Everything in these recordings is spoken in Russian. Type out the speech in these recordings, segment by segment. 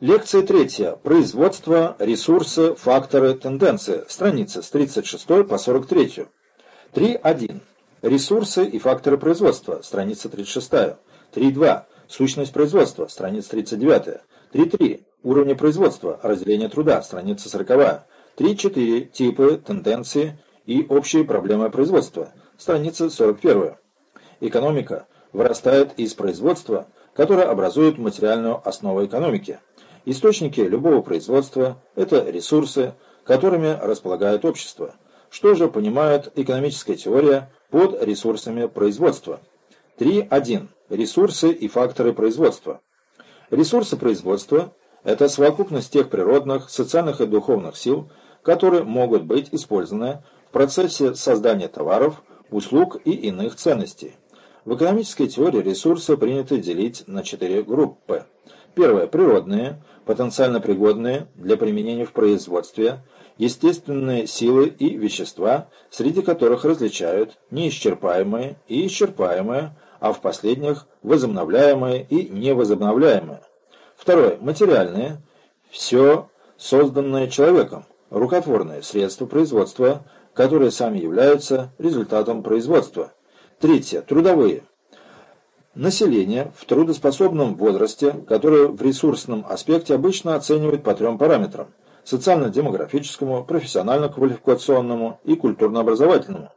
Лекция третья. Производство, ресурсы, факторы, тенденции. Страница с 36 по 43. 3.1. Ресурсы и факторы производства. Страница 36. 3.2. Сущность производства. Страница 39. 3.3. Уровни производства. Разделение труда. Страница 40. 3.4. Типы, тенденции и общие проблемы производства. Страница 41. Экономика вырастает из производства, которое образует материальную основу экономики. Источники любого производства – это ресурсы, которыми располагает общество. Что же понимает экономическая теория под ресурсами производства? 3.1. Ресурсы и факторы производства. Ресурсы производства – это совокупность тех природных, социальных и духовных сил, которые могут быть использованы в процессе создания товаров, услуг и иных ценностей. В экономической теории ресурсы принято делить на четыре группы. Первое – природные, потенциально пригодные для применения в производстве, естественные силы и вещества, среди которых различают неисчерпаемые и исчерпаемые, а в последних – возобновляемые и невозобновляемые. Второе – материальные, все созданное человеком, рукотворные средства производства, которые сами являются результатом производства. Третье – трудовые – Население в трудоспособном возрасте, которое в ресурсном аспекте обычно оценивают по трем параметрам – социально-демографическому, профессионально-квалификационному и культурно-образовательному.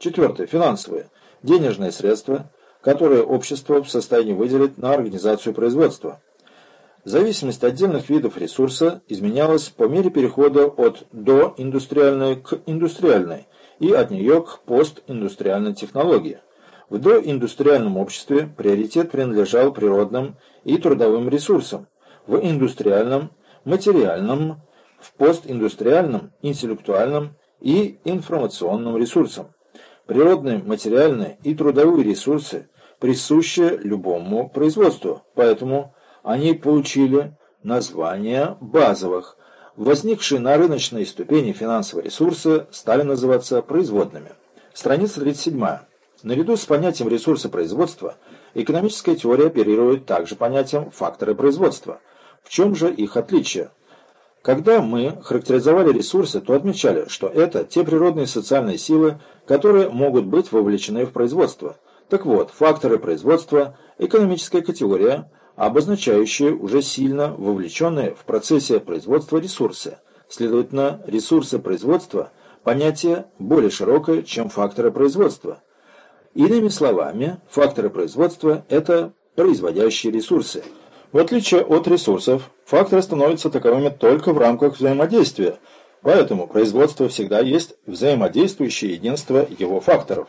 Четвертое – финансовые – денежные средства, которые общество в состоянии выделить на организацию производства. Зависимость отдельных видов ресурса изменялась по мере перехода от доиндустриальной к индустриальной и от нее к постиндустриальной технологии. В доиндустриальном обществе приоритет принадлежал природным и трудовым ресурсам, в индустриальном – материальным, в постиндустриальном – интеллектуальным и информационным ресурсам. Природные, материальные и трудовые ресурсы присущи любому производству, поэтому они получили название базовых. Возникшие на рыночной ступени финансовые ресурсы стали называться производными. Страница 37. Наряду с понятием ресурса производства, экономическая теория оперирует также понятием факторы производства. В чем же их отличие? Когда мы характеризовали ресурсы, то отмечали, что это те природные и социальные силы, которые могут быть вовлечены в производство. Так вот, факторы производства – экономическая категория, обозначающая уже сильно вовлеченные в процессе производства ресурсы. Следовательно, ресурсы производства – понятие более широкое, чем факторы производства – Иными словами, факторы производства – это производящие ресурсы. В отличие от ресурсов, факторы становятся таковыми только в рамках взаимодействия, поэтому производство всегда есть взаимодействующее единство его факторов.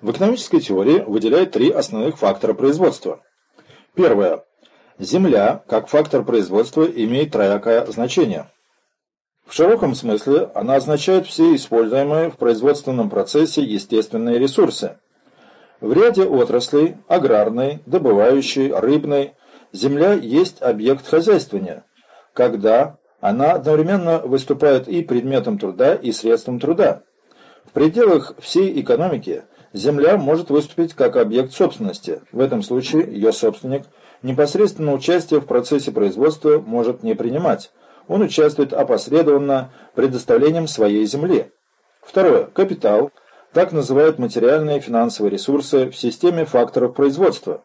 В экономической теории выделяют три основных фактора производства. Первое. Земля, как фактор производства, имеет троякое значение. В широком смысле она означает все используемые в производственном процессе естественные ресурсы. В ряде отраслей – аграрной, добывающей, рыбной – земля есть объект хозяйствования, когда она одновременно выступает и предметом труда, и средством труда. В пределах всей экономики земля может выступить как объект собственности. В этом случае ее собственник непосредственно участие в процессе производства может не принимать. Он участвует опосредованно предоставлением своей земли. Второе. Капитал – так называют материальные и финансовые ресурсы в системе факторов производства.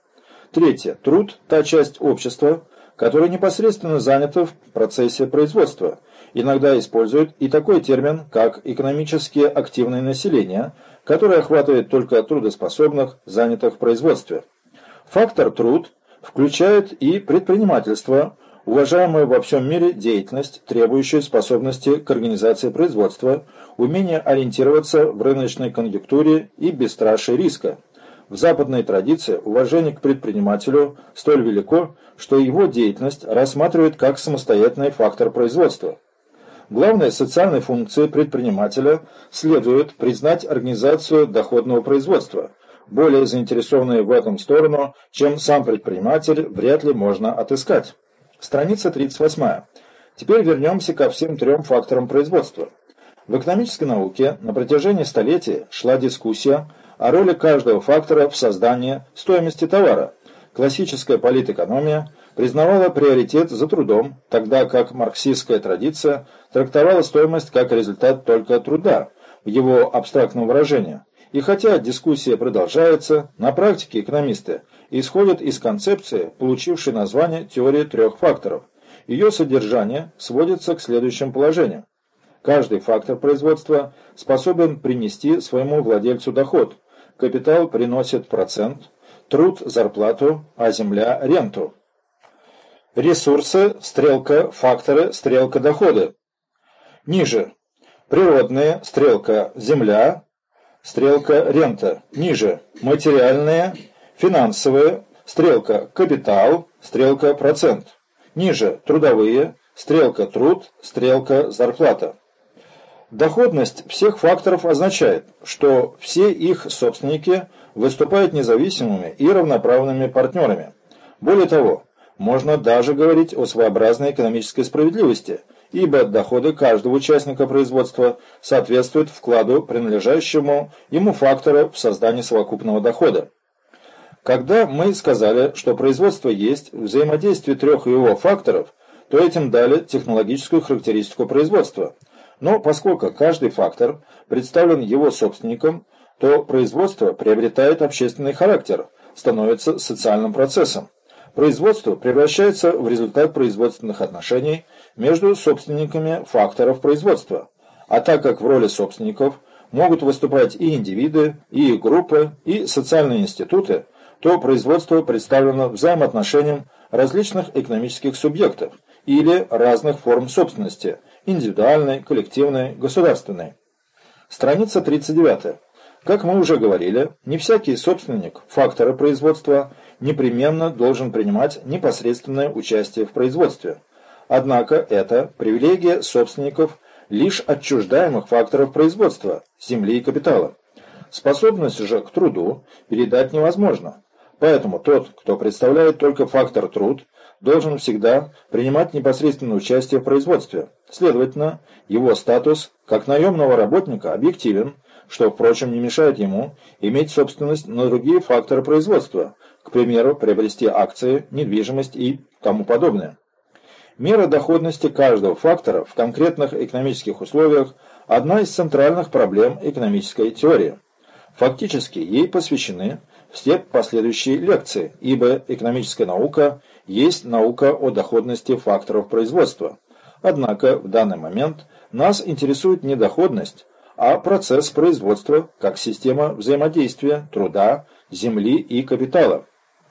Третье. Труд – та часть общества, которая непосредственно занята в процессе производства. Иногда используют и такой термин, как экономически активное население, которое охватывает только трудоспособных, занятых в производстве. Фактор труд включает и предпринимательство, уважаемую во всем мире деятельность, требующую способности к организации производства, умение ориентироваться в рыночной конъюнктуре и бесстрашие риска. В западной традиции уважение к предпринимателю столь велико, что его деятельность рассматривают как самостоятельный фактор производства. Главной социальной функцией предпринимателя следует признать организацию доходного производства. Более заинтересованные в этом сторону, чем сам предприниматель, вряд ли можно отыскать. Страница 38. Теперь вернемся ко всем трем факторам производства. В экономической науке на протяжении столетий шла дискуссия о роли каждого фактора в создании стоимости товара. Классическая политэкономия признавала приоритет за трудом, тогда как марксистская традиция трактовала стоимость как результат только труда, в его абстрактном выражении. И хотя дискуссия продолжается, на практике экономисты исходят из концепции, получившей название теории трех факторов. Ее содержание сводится к следующим положениям. Каждый фактор производства способен принести своему владельцу доход. Капитал приносит процент, труд – зарплату, а земля – ренту. Ресурсы, стрелка, факторы, стрелка, доходы. Ниже. Природные, стрелка, земля, стрелка, рента. Ниже. Материальные, финансовые, стрелка, капитал, стрелка, процент. Ниже. Трудовые, стрелка, труд, стрелка, зарплата. Доходность всех факторов означает, что все их собственники выступают независимыми и равноправными партнерами. Более того, можно даже говорить о своеобразной экономической справедливости, ибо доходы каждого участника производства соответствуют вкладу, принадлежащему ему фактора в создании совокупного дохода. Когда мы сказали, что производство есть взаимодействие трех его факторов, то этим дали технологическую характеристику производства. Но поскольку каждый фактор представлен его собственником, то производство приобретает общественный характер, становится социальным процессом. Производство превращается в результат производственных отношений между собственниками факторов производства. А так как в роли собственников могут выступать и индивиды, и группы, и социальные институты, то производство представлено взаимоотношением различных экономических субъектов или разных форм собственности – индивидуальной, коллективной, государственной. Страница 39. Как мы уже говорили, не всякий собственник фактора производства непременно должен принимать непосредственное участие в производстве. Однако это привилегия собственников лишь отчуждаемых факторов производства, земли и капитала. Способность же к труду передать невозможно. Поэтому тот, кто представляет только фактор труд, должен всегда принимать непосредственное участие в производстве. Следовательно, его статус как наемного работника объективен, что, впрочем, не мешает ему иметь собственность на другие факторы производства, к примеру, приобрести акции, недвижимость и тому подобное. Мера доходности каждого фактора в конкретных экономических условиях – одна из центральных проблем экономической теории. Фактически ей посвящены все последующие лекции, ибо экономическая наука есть наука о доходности факторов производства. Однако в данный момент нас интересует не доходность, а процесс производства как система взаимодействия труда, земли и капитала.